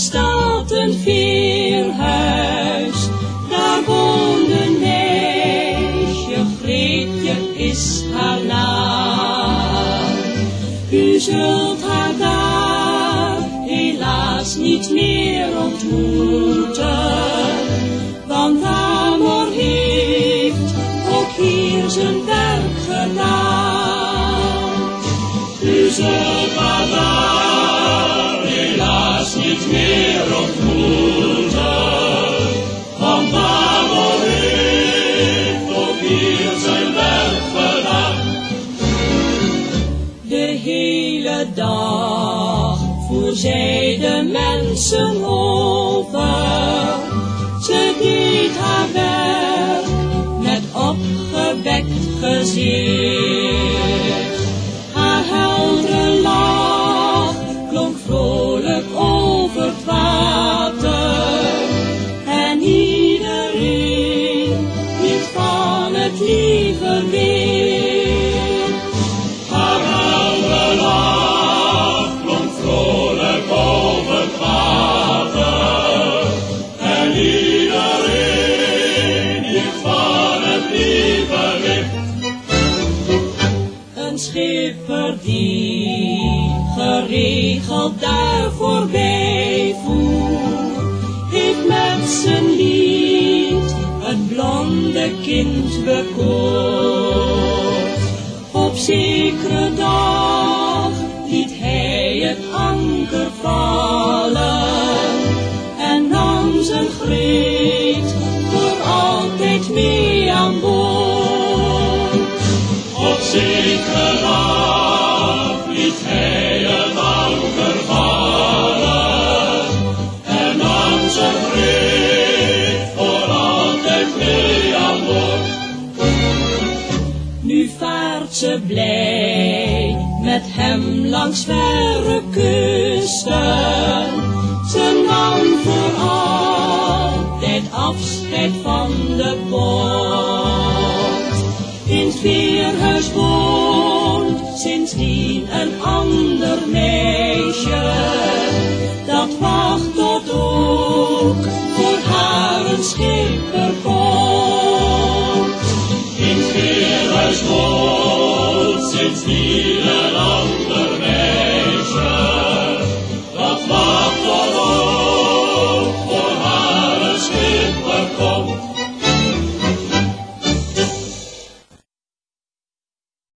staat een veerhuis, daar woont een meisje, Grietje is haar naam. U zult haar daar helaas niet meer ontmoeten, want Amor heeft ook hier zijn werk gedaan. U zult haar daar hele dag voer zij de mensen over. Ze deed haar werk met opgewekt gezicht. Schipper die geregeld daar voorbij voer, heeft met zijn lied het blonde kind bekoord. Op zekere dag liet hij het anker vallen en nam zijn greet ze blij met hem langs verre kusten. Ze nam voor altijd afscheid van de boot. In het veerhuis woont sindsdien een ander meisje. see.